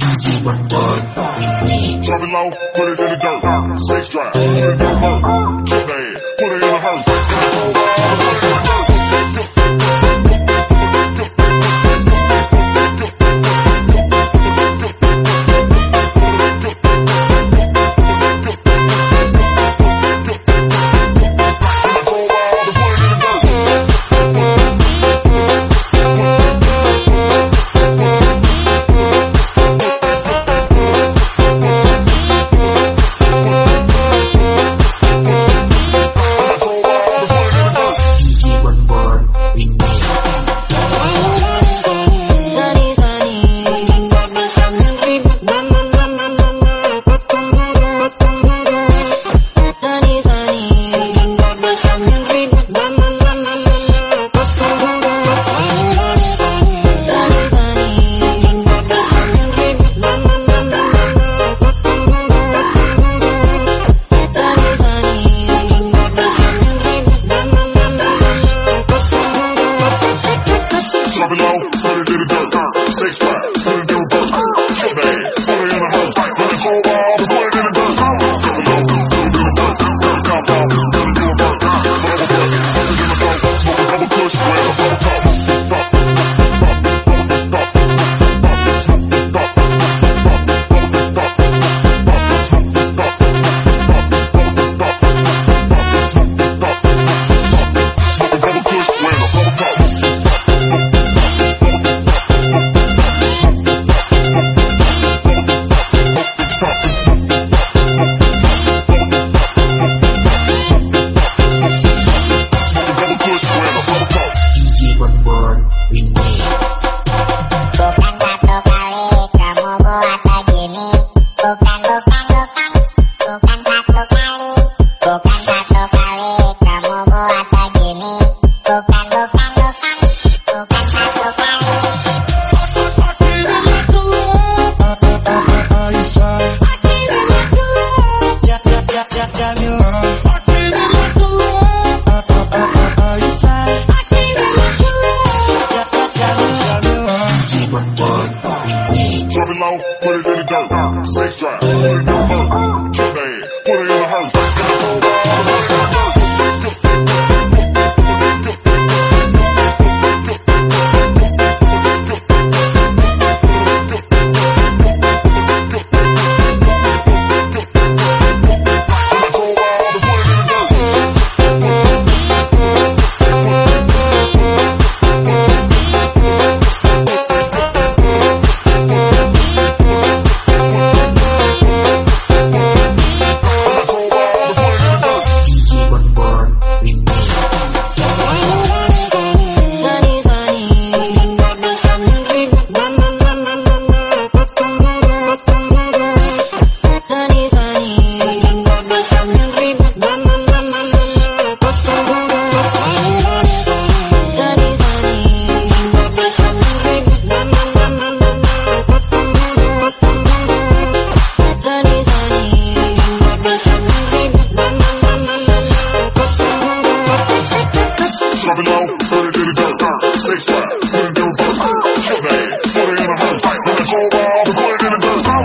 DJ Run Bud. Drop it low, put it in the dirt. Six drive, I'ma push. low, put it in the dirt. Six drive, boy, gonna go.